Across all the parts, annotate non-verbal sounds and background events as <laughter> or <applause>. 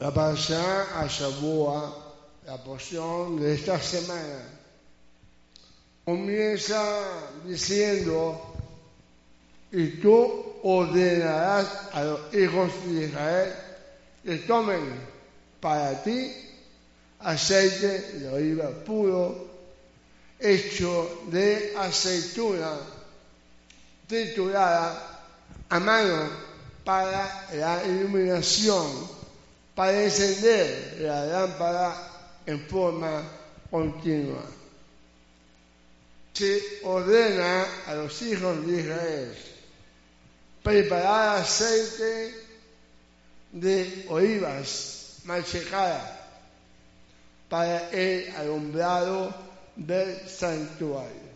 La pasada a Shabua, la porción de esta semana, comienza diciendo, y tú ordenarás a los hijos de Israel que tomen para ti aceite de oliva puro, hecho de aceituna triturada a mano para la iluminación para encender la lámpara en forma continua. Se ordena a los hijos de Israel preparar aceite de olivas machacada para el alumbrado del santuario.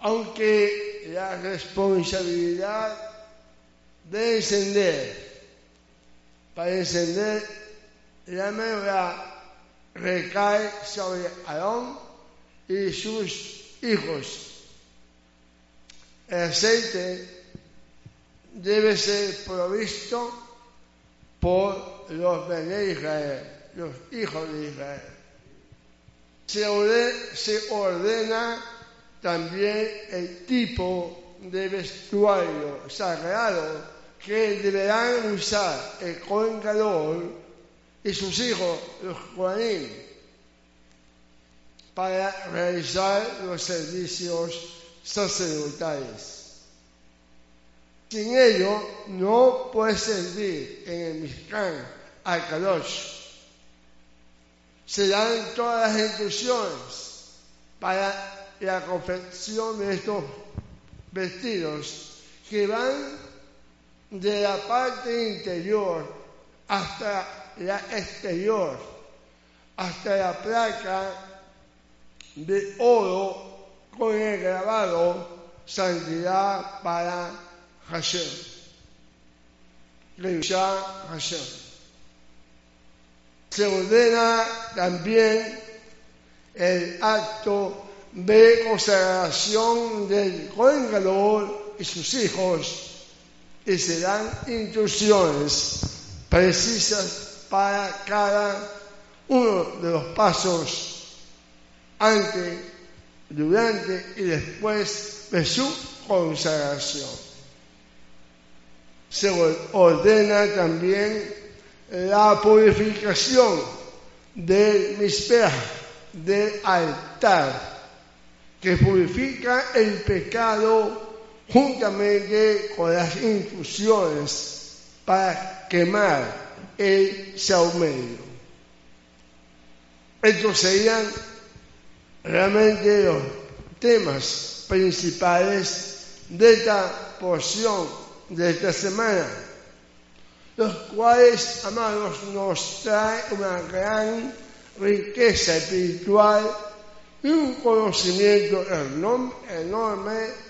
Aunque la responsabilidad de encender para encender la menorá recae sobre Aarón y sus hijos. El aceite debe ser provisto por los de Israel, los hijos de Israel. Se ordena, también el tipo de vestuario sagrado que deberán usar el Cohen y sus hijos, los Kohanim, para realizar los servicios sacerdotales. Sin ello, no puede servir en el Mishkan al Kadosh. Se dan todas las instrucciones para la confección de estos vestidos que van de la parte interior hasta la exterior, hasta la placa de oro con el grabado santidad para Hashem. Hashem. Se ordena también el acto de consagración del Cohen y sus hijos y se dan instrucciones precisas para cada uno de los pasos antes, durante y después de su consagración. Se ordena también la purificación del mispeah, del altar, que purifica el pecado juntamente con las infusiones para quemar el saumerio. Estos serían realmente los temas principales de esta porción de esta semana, los cuales, amados, nos traen una gran riqueza espiritual y un conocimiento enorme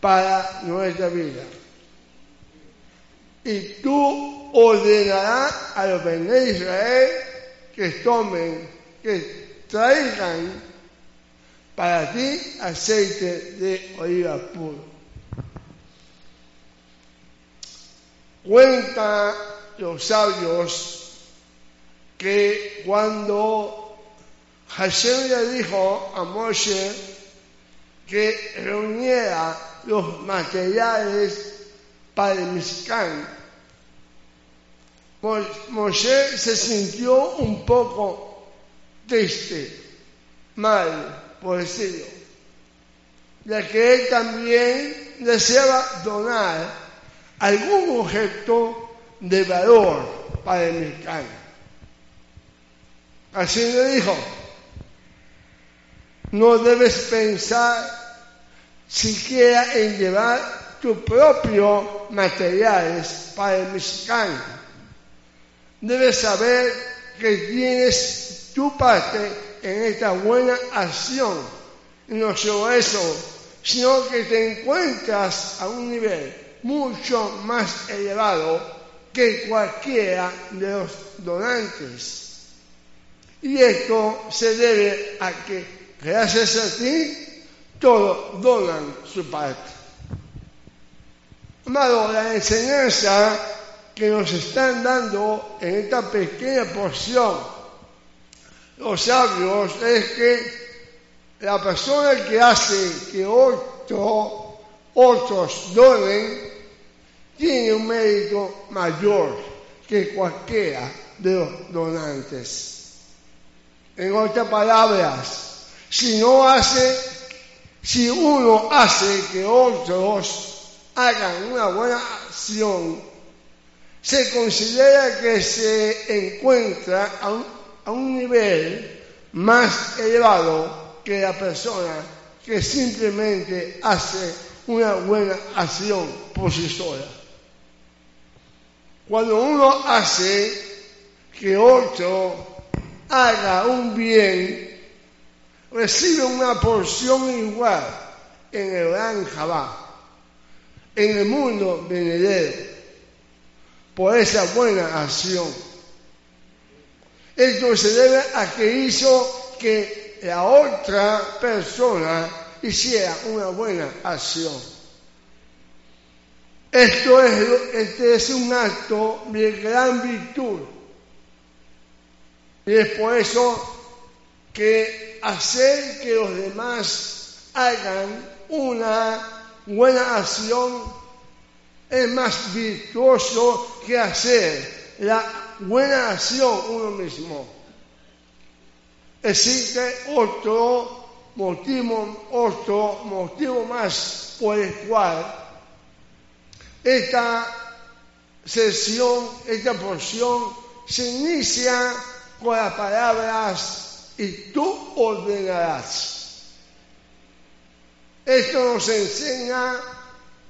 para nuestra vida. Y tú ordenarás a los de Israel que tomen, que traigan para ti aceite de oliva puro. Cuenta los sabios que cuando Hashem le dijo a Moshe que reuniera los materiales para el Mishkan. Moshe se sintió un poco triste, mal, por decirlo, ya que él también deseaba donar algún objeto de valor para el Mishkan. Así le dijo, no debes pensar siquiera en llevar tu propio materiales para el Mishkan. Debes saber que tienes tu parte en esta buena acción. No solo eso, sino que te encuentras a un nivel mucho más elevado que cualquiera de los donantes. Y esto se debe a que, gracias a ti, todos donan su parte. Amado, la enseñanza que nos están dando en esta pequeña porción los sabios es que la persona que hace que otro, otros donen tiene un mérito mayor que cualquiera de los donantes. En otras palabras, si no hace, si uno hace que otros hagan una buena acción, se considera que se encuentra a un, a un nivel más elevado que la persona que simplemente hace una buena acción por. Cuando uno hace que otro haga un bien, recibe una porción igual en el gran Jabá, en el mundo venidero, por esa buena acción. Esto se debe a que hizo que la otra persona hiciera una buena acción. Esto es, este es un acto de gran virtud. Y es por eso que hacer que los demás hagan una buena acción es más virtuoso que hacer la buena acción uno mismo. Existe otro motivo, otro motivo más por el cual esta sesión, esta porción se inicia con las palabras y tú ordenarás. Esto nos enseña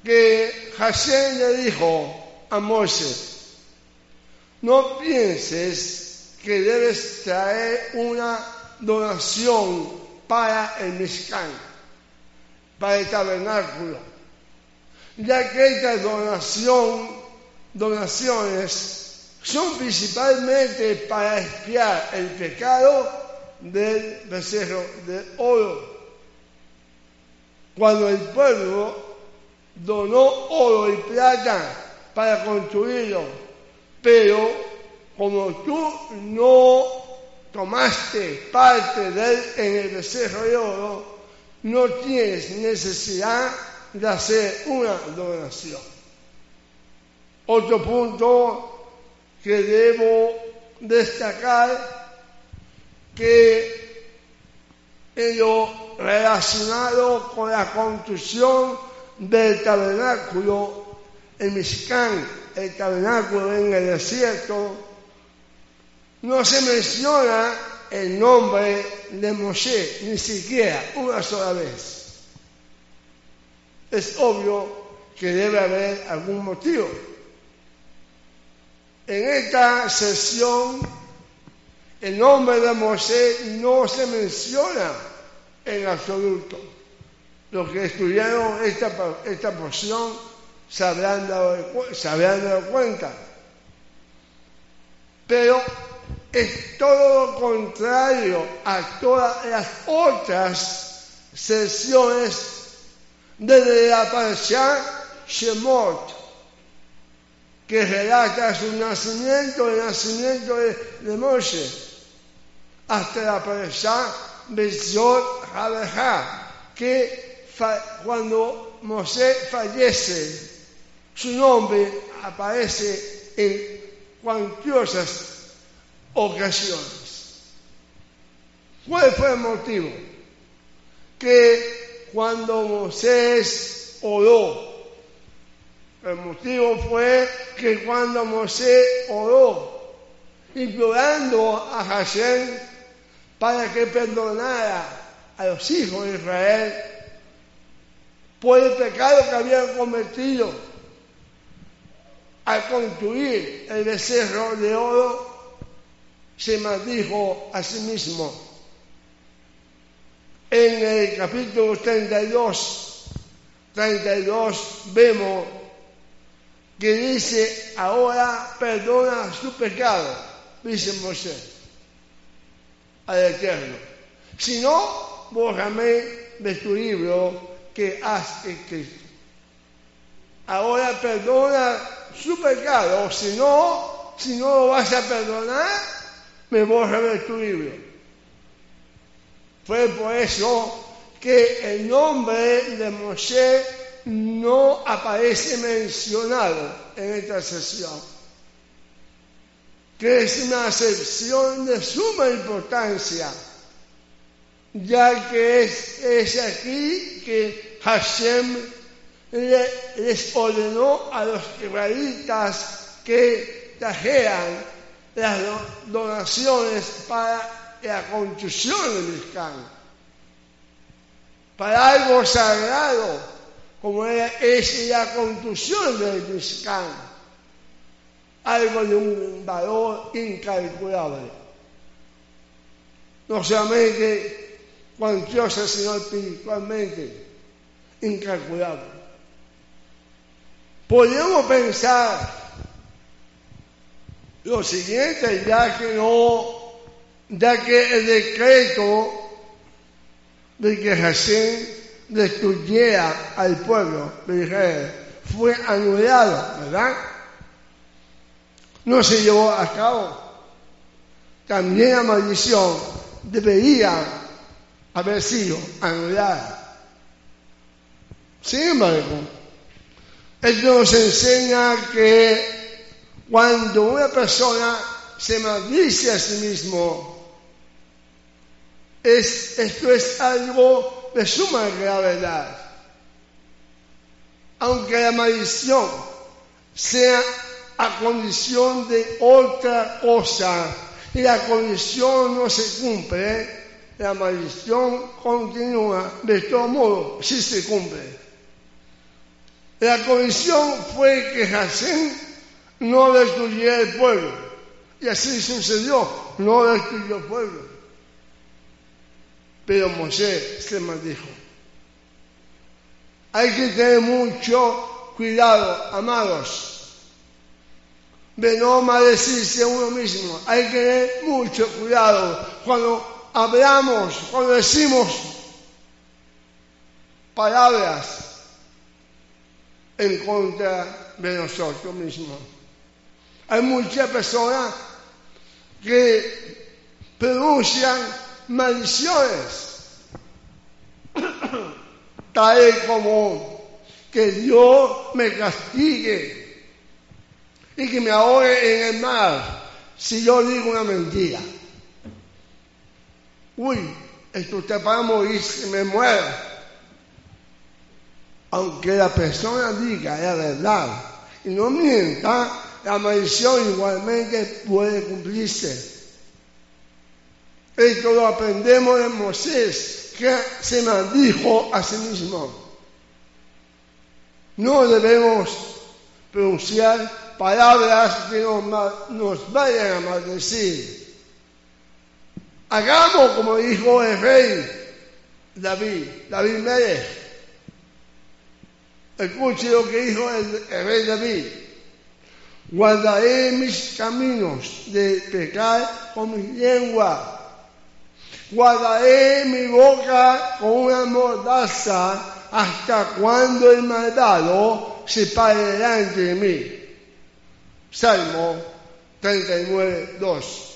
que Hashem le dijo a Moisés, no pienses que debes traer una donación para el Mishkan, para el tabernáculo ya que estas donación, donaciones son principalmente para expiar el pecado del becerro de oro. Cuando el pueblo donó oro y plata para construirlo, pero como tú no tomaste parte de él en el becerro de oro, no tienes necesidad de hacer una donación. Otro punto que debo destacar que en lo relacionado con la construcción del tabernáculo, en Mexicán, el tabernáculo en el desierto, no se menciona el nombre de Moshe, ni siquiera una sola vez es obvio que debe haber algún motivo. En esta sesión, el nombre de Moisés no se menciona en absoluto. Los que estudiaron esta, esta porción se habrán, dado, se habrán dado cuenta. Pero es todo lo contrario a todas las otras sesiones desde la Parashá Shemot, que relata su nacimiento, el nacimiento de, de Moshe, hasta la Parashá Bezot que cuando Moshe fallece, su nombre aparece en cuantiosas ocasiones. ¿Cuál fue el motivo? Que cuando Moisés oró. El motivo fue que cuando Moisés oró, implorando a Hashem para que perdonara a los hijos de Israel por el pecado que habían cometido al construir el becerro de oro, se maldijo a sí mismo. En el capítulo 32, 32 vemos que dice, ahora perdona su pecado, dice Moisés al Eterno. Si no, bórrame de tu libro que has escrito. Ahora perdona su pecado, si no, si no lo vas a perdonar, me borra de tu libro. Fue por eso que el nombre de Moshe no aparece mencionado en esta sesión, que es una sección de suma importancia, ya que es, es aquí que Hashem les ordenó a los israelitas que trajeran las donaciones para la construcción del Mishkan, para algo sagrado, como es la construcción del Mishkan, algo de un valor incalculable. No solamente cuantiosa, sino espiritualmente incalculable. Podemos pensar lo siguiente, ya que no, ya que el decreto de que Hashem destruyera al pueblo de Israel fue anulado, ¿verdad? No se llevó a cabo. También la maldición debería haber sido anulada. Sin embargo, esto nos enseña que cuando una persona se maldice a sí mismo, esto es algo de suma gravedad. Aunque la maldición sea a condición de otra cosa y la condición no se cumple, la maldición continúa de todo modo si se cumple. La condición fue que Hashem no destruyera el pueblo. Y así sucedió, no destruyó el pueblo. Pero Moisés se maldijo. Hay que tener mucho cuidado, amados, de no maldecirse uno mismo. Hay que tener mucho cuidado cuando hablamos, cuando decimos palabras en contra de nosotros mismos. Hay muchas personas que pronuncian maldiciones, <coughs> tal como que Dios me castigue y que me ahogue en el mar si yo digo una mentira. Uy, esto está para morir, se me muera aunque la persona diga la verdad y no mienta, la maldición igualmente puede cumplirse. Esto lo aprendemos de Moisés, que se maldijo a sí mismo. No debemos pronunciar palabras que nos, vayan a maldecir. Hagamos como dijo el rey David, David Mérez Escuche lo que dijo el, rey David. Guardaré mis caminos de pecar con mi lengua. Guardaré mi boca con una mordaza hasta cuando el malvado se pare delante de mí. Salmo 39, 2.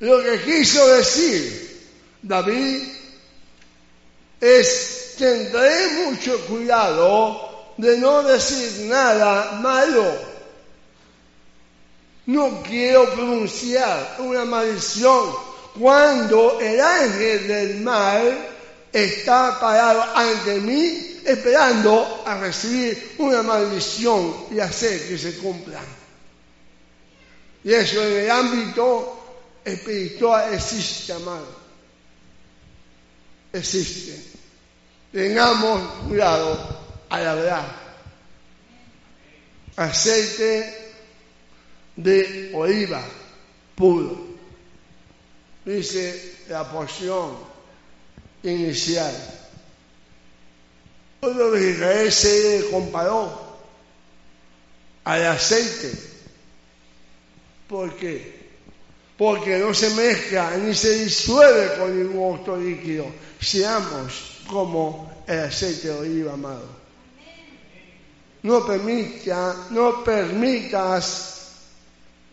Lo que quiso decir David es tendré mucho cuidado de no decir nada malo. No quiero pronunciar una maldición cuando el ángel del mal está parado ante mí esperando a recibir una maldición y hacer que se cumpla. Y eso en el ámbito espiritual existe, amado. Existe tengamos cuidado a la verdad. Aceite de oliva puro. Dice la porción inicial. Todo de Israel se comparó al aceite. ¿Por qué? Porque no se mezcla ni se disuelve con ningún otro líquido. Seamos como el aceite de oliva amado. no, permita, no permitas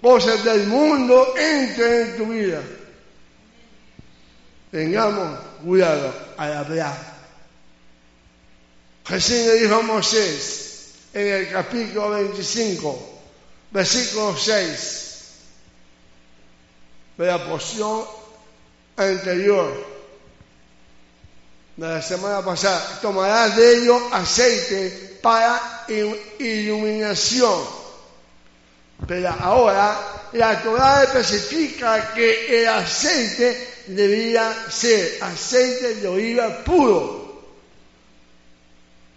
cosas del mundo entren en tu vida. Tengamos cuidado al hablar. Jesús le dijo a Moisés en el capítulo 25, versículo 6, de la porción anterior de la semana pasada, tomarás de ello aceite para iluminación. Pero ahora la Torah especifica que el aceite debía ser aceite de oliva puro,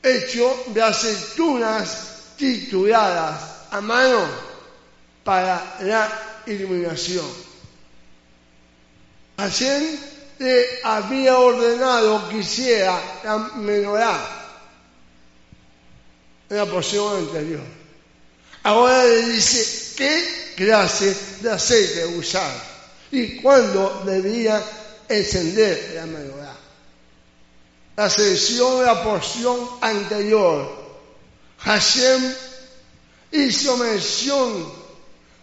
hecho de aceitunas tituladas a mano para la iluminación. Hashem le había ordenado que hiciera la menorá en la porción anterior. Ahora le dice qué clase de aceite usar y cuándo debía encender la menorá. La selección de la porción anterior, Hashem hizo mención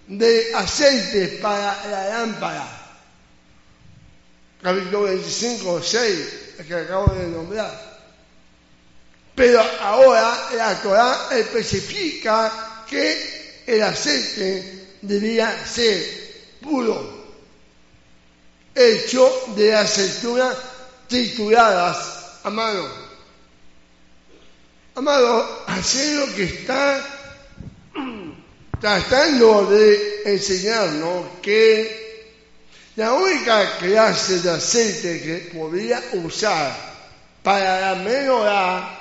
de aceite para la lámpara capítulo 25, 6, que acabo de nombrar. Pero ahora la Torah especifica que el aceite debía ser puro, hecho de aceitunas trituradas a mano. Amado, hacer lo que está tratando de enseñarnos que la única clase de aceite que podía usar para la menorá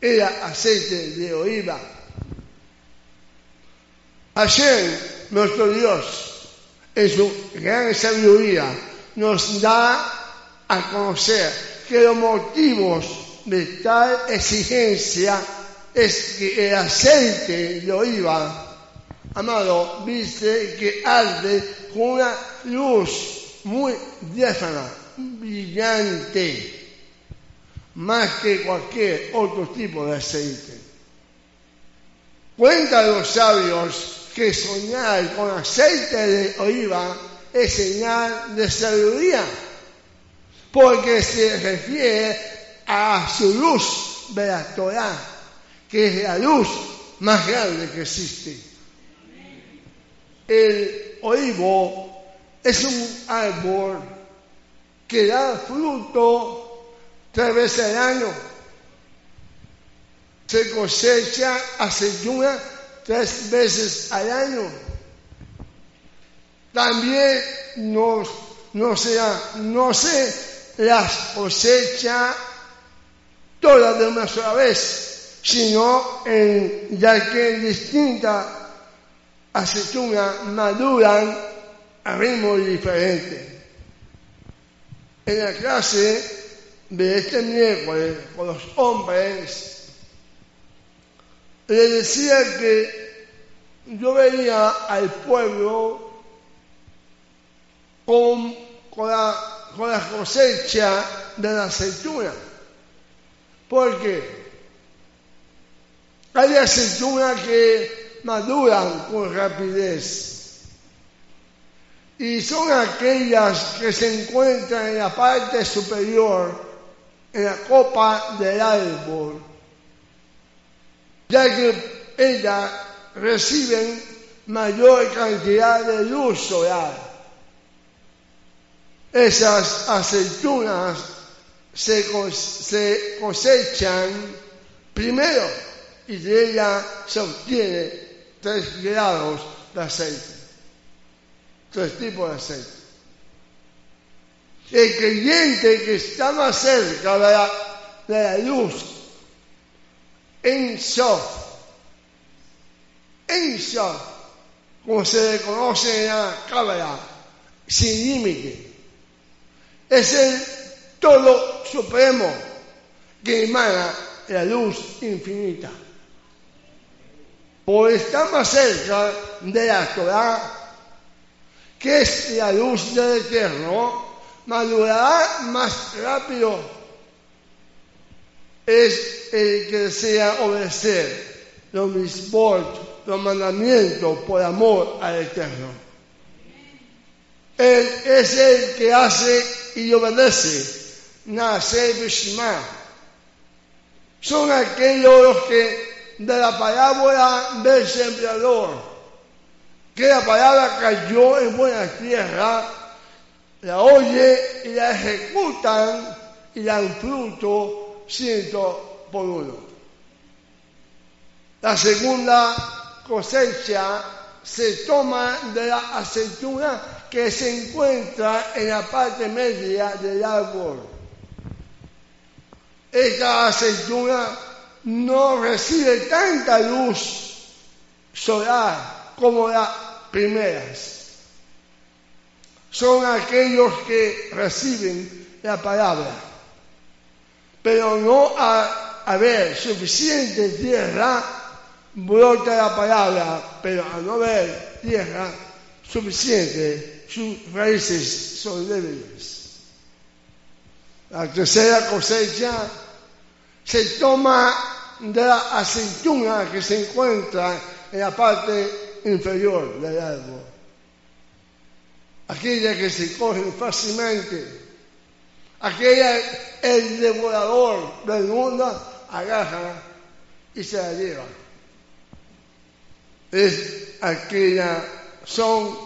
era aceite de oliva. Ayer nuestro Dios, en su gran sabiduría, nos da a conocer que los motivos de tal exigencia es que el aceite de oliva amado, viste que arde con una luz muy diáfana, brillante, más que cualquier otro tipo de aceite. Cuentan los sabios que soñar con aceite de oliva es señal de sabiduría, porque se refiere a su luz de la Torah, que es la luz más grande que existe. El olivo es un árbol que da fruto tres veces al año. Se cosecha aceituna tres veces al año. También no, no, sea, no se las cosecha todas de una sola vez, sino en, ya que distintas aceitunas maduran a ritmo diferente. En la clase de este miércoles con los hombres, le decía que yo veía al pueblo con, con, la, con la cosecha de la aceituna. ¿Por qué? Hay aceitunas que maduran con rapidez. Y son aquellas que se encuentran en la parte superior, en la copa del árbol, ya que ellas reciben mayor cantidad de luz solar. Esas aceitunas se, cosechan primero y de ellas se obtiene tres grados de aceite, tres tipos de aceite. El creyente que está más cerca de la, de la luz, en Sof, en Sof, como se le conoce en la cámara, sin límite, es el todo supremo que emana la luz infinita por estar más cerca de la Torah, que es la luz del Eterno, madurará más rápido. es el que desea obedecer los mismos, los mandamientos por amor al Eterno. Él es el que hace y obedece. Nace Bishma. Son aquellos que de la palabra del sembrador, que la palabra cayó en buena tierra, la oye y la ejecutan y dan fruto ciento por uno. La segunda cosecha se toma de la aceituna que se encuentra en la parte media del árbol. Esta aceituna no recibe tanta luz solar como las primeras. Son aquellos que reciben la palabra, pero no a haber suficiente tierra brota la palabra, pero al no haber tierra suficiente, sus raíces son débiles. La tercera cosecha se toma de la aceituna que se encuentra en la parte inferior del árbol. Aquella que se coge fácilmente, aquella el devorador del mundo agarra y se la lleva es aquella, son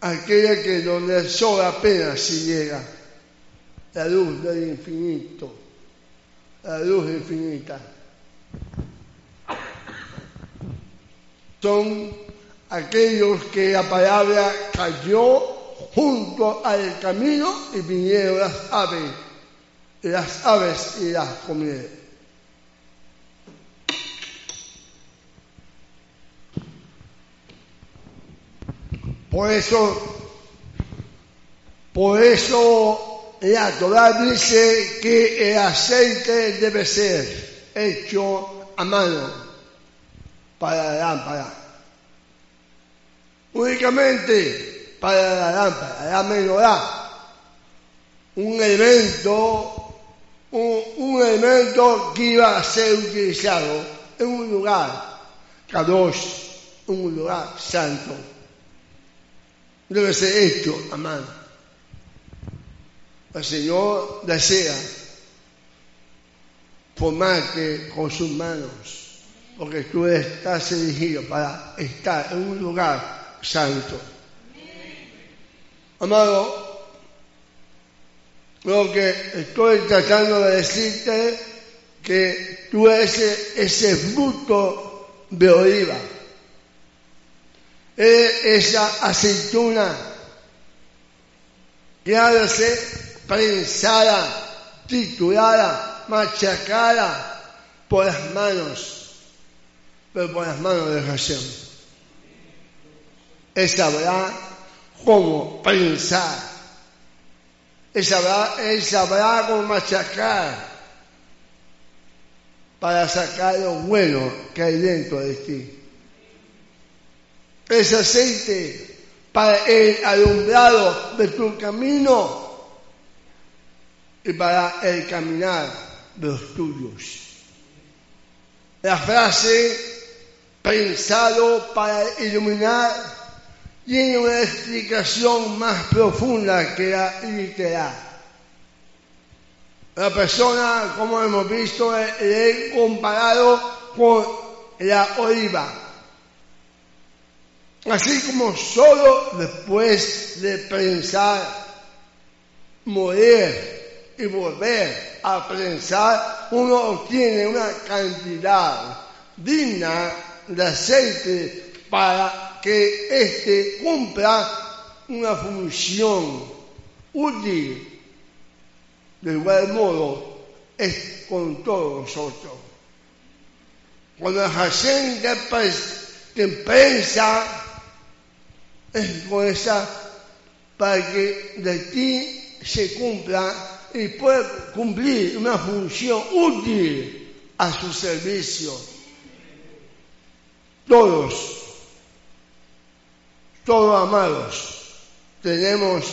aquella que donde el apenas si llega, la luz del infinito, la luz infinita. Son aquellos que la palabra cayó junto al camino y vinieron las aves, las aves y las comieron. Por eso, por eso la Torah dice que el aceite debe ser hecho a mano para la lámpara. Únicamente para la lámpara, la menorá. Un elemento, un, elemento que iba a ser utilizado en un lugar, Kadosh, un lugar santo debe ser hecho a mano. El Señor desea formarte con sus manos, porque tú estás elegido para estar en un lugar santo. Amado, lo que estoy tratando de decirte que tú eres ese fruto de oliva esa aceituna que ha de ser prensada, triturada, machacada por las manos, pero por las manos de Hashem. Él sabrá cómo prensar, él sabrá, él cómo machacar para sacar lo bueno que hay dentro de ti ese aceite para el alumbrado de tu camino y para el caminar de los tuyos. La frase pensado para iluminar tiene una explicación más profunda que la literal. La persona, como hemos visto, le he comparado con la oliva Así como solo después de pensar, morir y volver a pensar, uno obtiene una cantidad digna de aceite para que éste cumpla una función útil. De igual modo es con todos nosotros. Cuando Hashem que piensa es esa para que de ti se cumpla y pueda cumplir una función útil a su servicio. Todos, todos amados, tenemos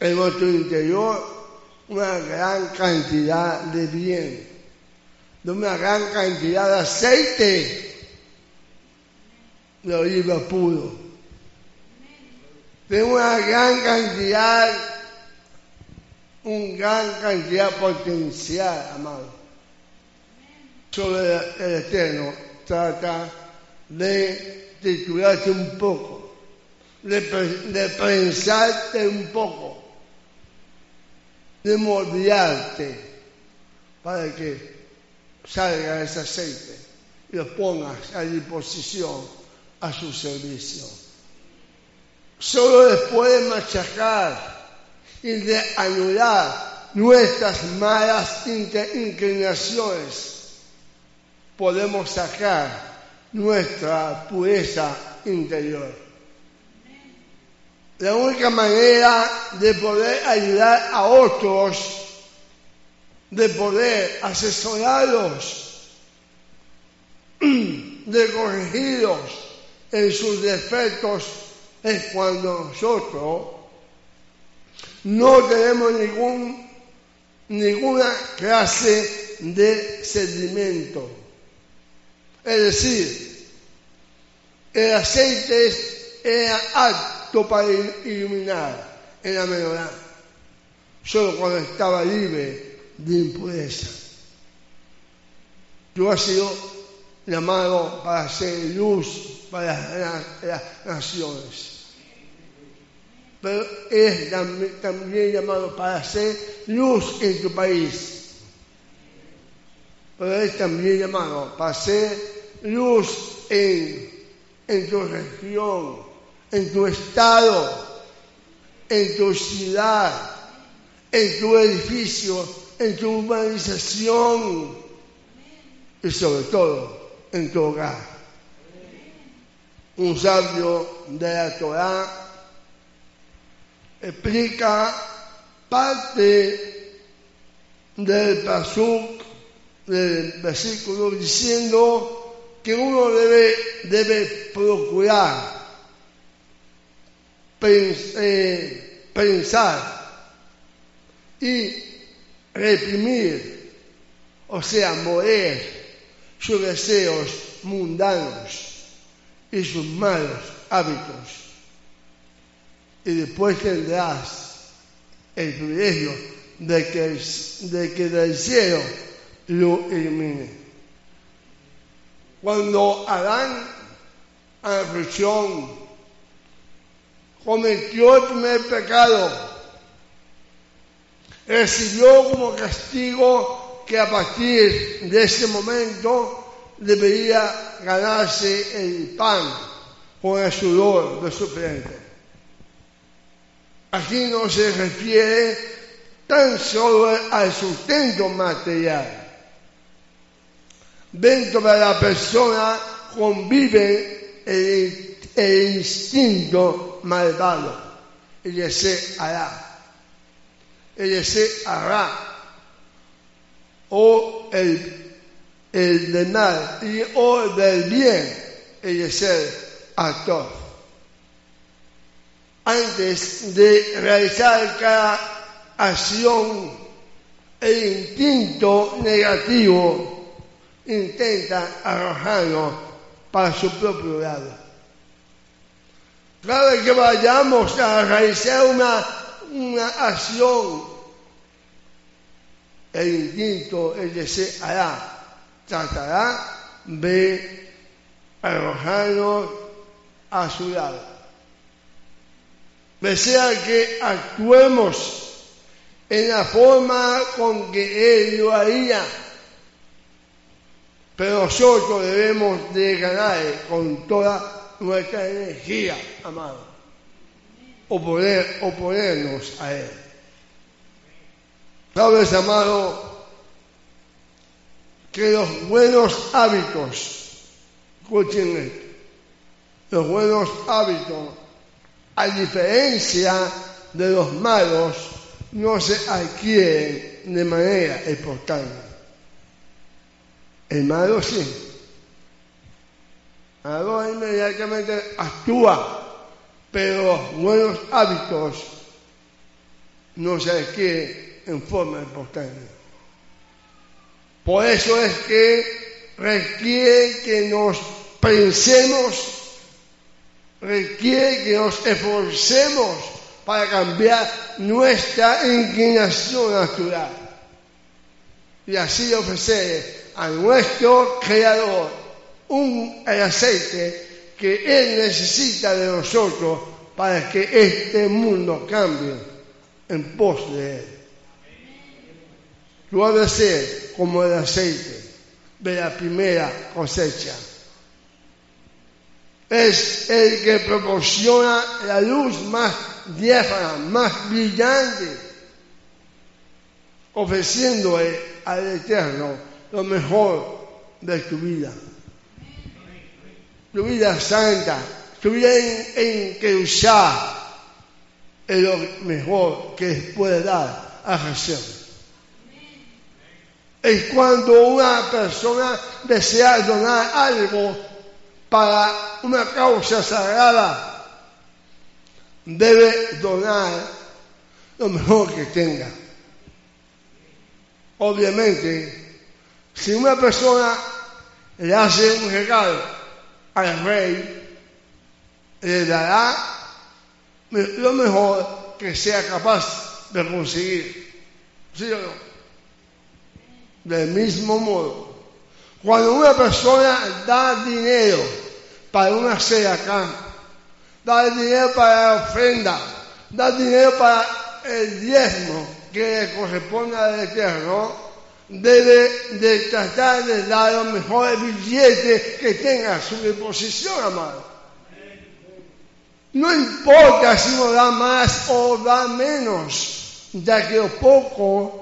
en nuestro interior una gran cantidad de bien, de una gran cantidad de aceite de oliva puro, de una gran cantidad, un gran cantidad potencial, amado. Sobre el Eterno trata de titularte un poco, de, de pensarte un poco de moldearte para que salga ese aceite y lo pongas a disposición a su servicio. Solo después de machacar y de anular nuestras malas inclinaciones, podemos sacar nuestra pureza interior. La única manera de poder ayudar a otros, de poder asesorarlos, <clears throat> de corregirlos en sus defectos, es cuando nosotros no tenemos ningún, ninguna clase de sedimento. Es decir, el aceite es alto para iluminar en la menorá, solo cuando estaba libre de impureza. Yo he sido llamado para ser luz para las, naciones. Pero es también llamado para ser luz en tu país. Pero es también llamado para ser luz en, en tu región, en tu estado, en tu ciudad, en tu edificio, en tu urbanización y sobre todo en tu hogar. Un sabio de la Torah explica parte del pasuk del versículo diciendo que uno debe, debe procurar eh, pensar y reprimir, o sea, morir sus deseos mundanos y sus malos hábitos. Y después tendrás el privilegio de que, de que cielo lo elimine. Cuando Adán aflicción cometió el primer pecado, recibió como castigo que a partir de ese momento debería ganarse el pan con el sudor de su frente. Aquí no se refiere tan solo al sustento material. Dentro de la persona convive el, el instinto malvado. Ella se hará. Ella se hará. O el, el del mal y o el del bien. El actor. Antes de realizar cada acción, el instinto negativo intenta arrojarlo para su propio lado. Cada vez que vayamos a realizar una, una acción, el instinto, el deseo hará, tratará de arrojarnos a su lado. Desea que actuemos en la forma con que Él lo haría. Pero nosotros debemos de ganar con toda nuestra energía, amado. Oponer, oponernos a Él. Sabes, amado, que los buenos hábitos, escuchen esto, los buenos hábitos, a diferencia de los malos, no se adquieren de manera espontánea. El malo sí Algo inmediatamente actúa, pero buenos hábitos no se adquieren en forma espontánea. Por eso es que requiere que nos pensemos, requiere que nos esforcemos para cambiar nuestra inclinación natural y así ofrecer a nuestro Creador un el aceite que Él necesita de nosotros para que este mundo cambie en pos de Él. Tú has de ser como el aceite de la primera cosecha. Es el que proporciona la luz más diáfana, más brillante, ofreciéndole al Eterno lo mejor de tu vida. Tu vida santa, tu vida en, en que usar es lo mejor que puede dar a Jesús. Es cuando una persona desea donar algo para una causa sagrada, debe donar lo mejor que tenga. Obviamente, si una persona le hace un regalo al rey, le dará lo mejor que sea capaz de conseguir. ¿Sí o no? Del mismo modo, cuando una persona da dinero para una acá, da dinero para la ofrenda, da dinero para el diezmo que corresponde al Eterno, debe de tratar de dar los mejores billetes que tenga a su disposición, amado. No importa si uno da más o da menos, ya que lo poco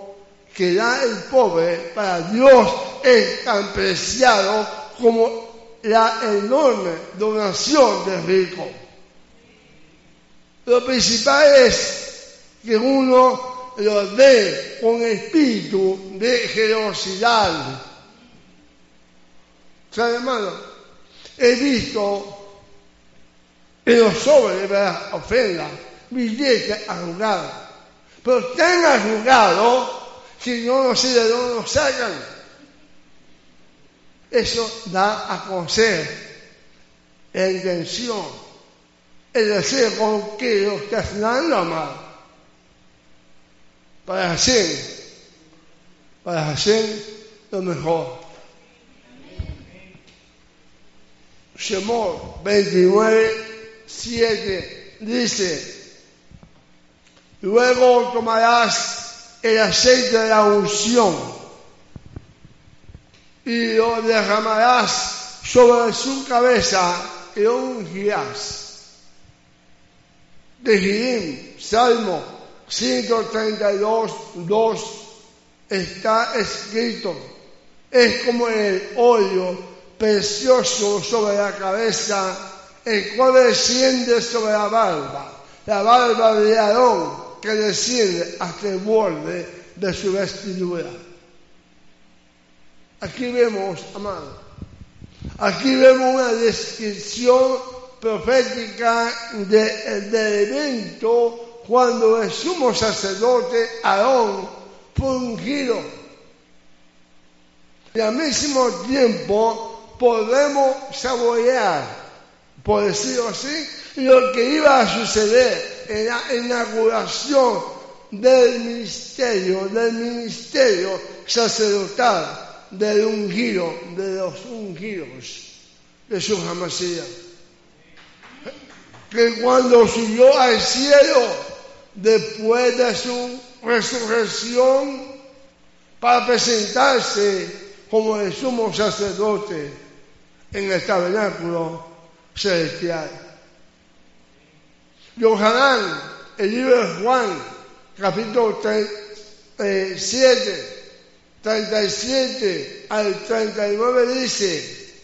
que da el pobre para Dios es tan preciado como la enorme donación del rico. Lo principal es que uno lo dé con espíritu de generosidad. ¿Sabe, hermano? He visto en los sobres de la ofrenda billetes arrugados. Pero tan arrugados que no sé de dónde los sacan. Eso da a conocer la intención, el deseo con que lo estás dando, amado, para hacer, para hacer lo mejor. Shemor 29, 7 dice, luego tomarás el aceite de la unción y lo derramarás sobre su cabeza y lo ungirás. De Girim, Salmo 132, 2, está escrito, es como el óleo precioso sobre la cabeza, el cual desciende sobre la barba, la barba de Aarón que desciende hasta el borde de su vestidura. Aquí vemos, amado, aquí vemos una descripción profética del evento cuando el sumo sacerdote Aarón fue ungido. Y al mismo tiempo podemos saborear, por decirlo así, lo que iba a suceder en la inauguración del ministerio, del ministerio sacerdotal del ungido, de los ungidos de su jamasía. Que cuando subió al cielo, después de su resurrección, para presentarse como el sumo sacerdote en el tabernáculo celestial. Yohanan, el libro de Juan, capítulo 7, 37 al 39 dice,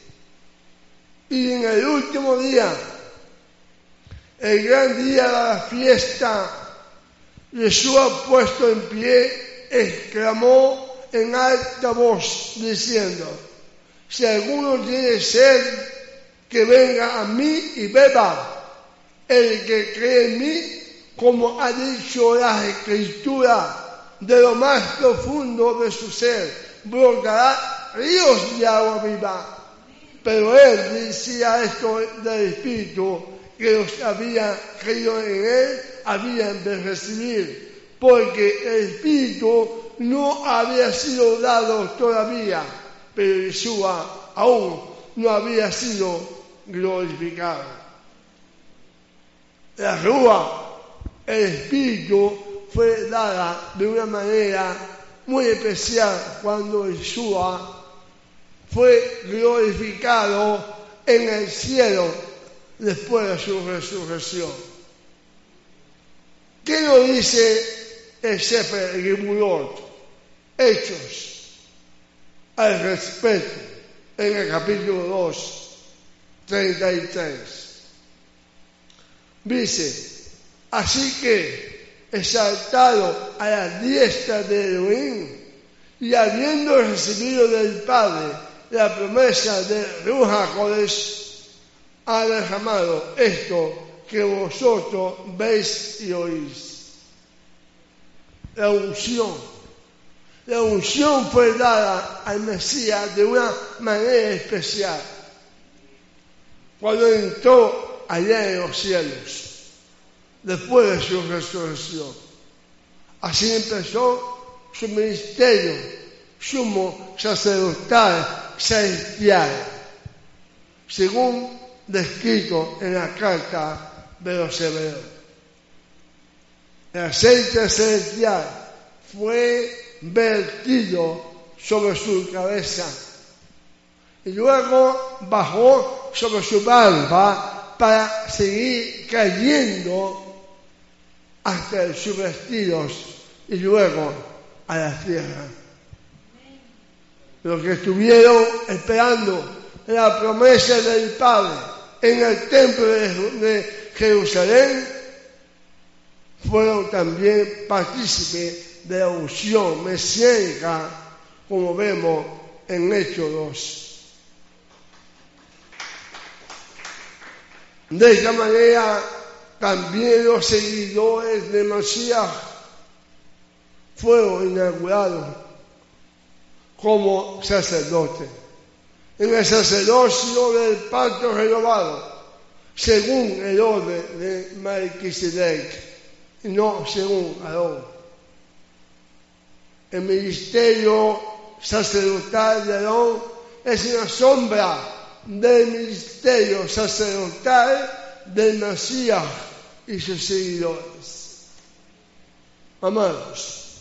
y en el último día, el gran día de la fiesta, Jesús puesto en pie, exclamó en alta voz, diciendo, si alguno tiene sed, que venga a mí y beba. El que cree en mí, como ha dicho la escritura, de lo más profundo de su ser brotará ríos de agua viva. Pero él decía esto del Espíritu que los que habían creído en él habían de recibir, porque el Espíritu no había sido dado todavía, pero Yeshua aún no había sido glorificado. La rúa, el Espíritu, fue dada de una manera muy especial cuando Yeshua fue glorificado en el cielo después de su resurrección. ¿Qué nos dice el Sefer Gibulot? Hechos al respecto en el capítulo 2, 33. Dice, así que exaltado a la diestra de Elohim y habiendo recibido del Padre la promesa de Ruja ha derramado esto que vosotros veis y oís. La unción. La unción fue dada al Mesías de una manera especial. Cuando entró allá en los cielos, después de su resurrección. Así empezó su ministerio, sumo sacerdotal celestial, según descrito en la carta de los hebreos. El aceite celestial fue vertido sobre su cabeza y luego bajó sobre su barba para seguir cayendo hasta sus vestidos y luego a la tierra. Los que estuvieron esperando la promesa del Padre en el templo de, Jerusalén fueron también partícipes de la unción mesiánica, como vemos en Hechos 2. De esta manera, también los seguidores de Mesías fueron inaugurados como sacerdotes en el sacerdocio del pacto renovado, según el orden de Melquisedec, no según Aarón. El ministerio sacerdotal de Aarón es una sombra del ministerio sacerdotal del Mesías y sus seguidores. Amados,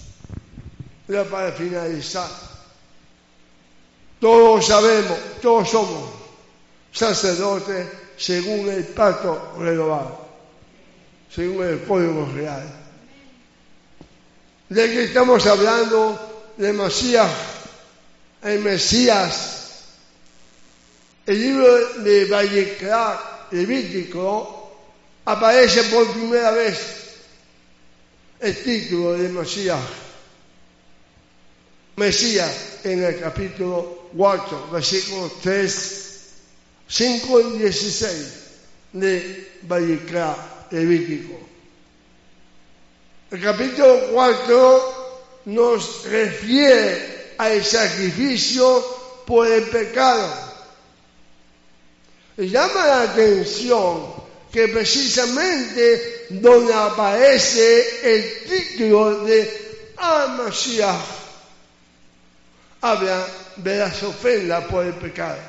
ya para finalizar, todos sabemos, todos somos sacerdotes según el pacto renovado, según el código real. ¿De qué estamos hablando? De Mesías, el Mesías. El libro de Vallecra, Levítico, aparece por primera vez el título de Mesías. Mesías en el capítulo 4, versículos 3, 5 y 16 de Vallecra Levítico. El capítulo 4 nos refiere al sacrificio por el pecado. Llama la atención que precisamente donde aparece el título de Amashiach habla de las ofendas por el pecado.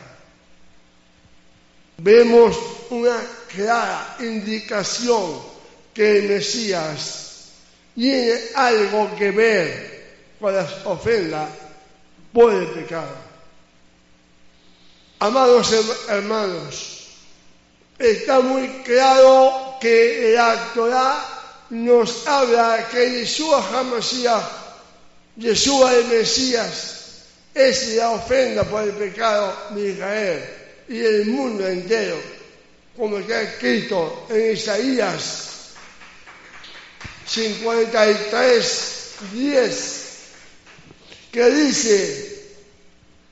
Vemos una clara indicación que el Mesías tiene algo que ver con las ofendas por el pecado. Amados hermanos, está muy claro que la Torah nos habla que Yeshua HaMashiach, Yeshua el Mesías, es la ofenda por el pecado de Israel y el mundo entero, como está escrito en Isaías 53, 10, que dice,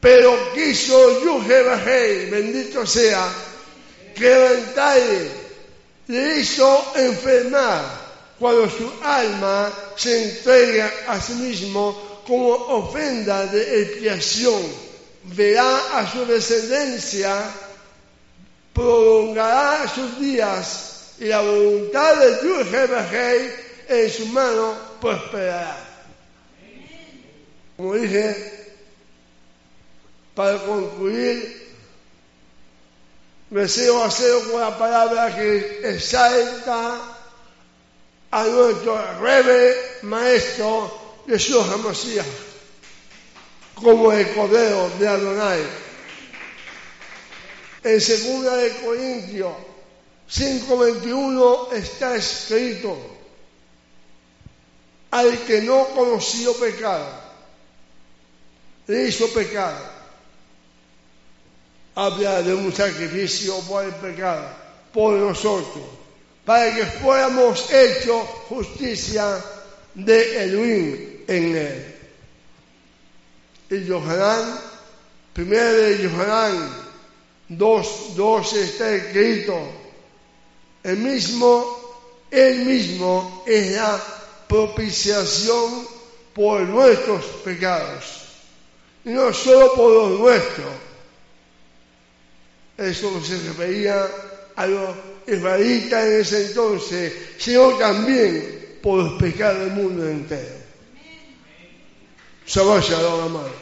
pero quiso Yuhebahei, bendito sea, que le hizo enfermar cuando su alma se entrega a sí mismo como ofrenda de expiación. Verá a su descendencia, prolongará sus días y la voluntad de Rey en su mano prosperará. Como dije, para concluir, deseo hacer una palabra que exalta a nuestro rebe maestro Jesús Hamasías como el cordero de Adonai. En 2 de Corintios 5:21 está escrito, al que no conoció pecado, le hizo pecado. Habla de un sacrificio por el pecado, por nosotros, para que fuéramos hechos justicia de Elohim en él. Y Johanán, primero de Johanán 2, 12 está escrito, el mismo, él mismo es la propiciación por nuestros pecados, y no solo por los nuestros. Eso se refería a los israelitas en ese entonces, sino también por los pecados del mundo entero. Shabbat Shalom, amado.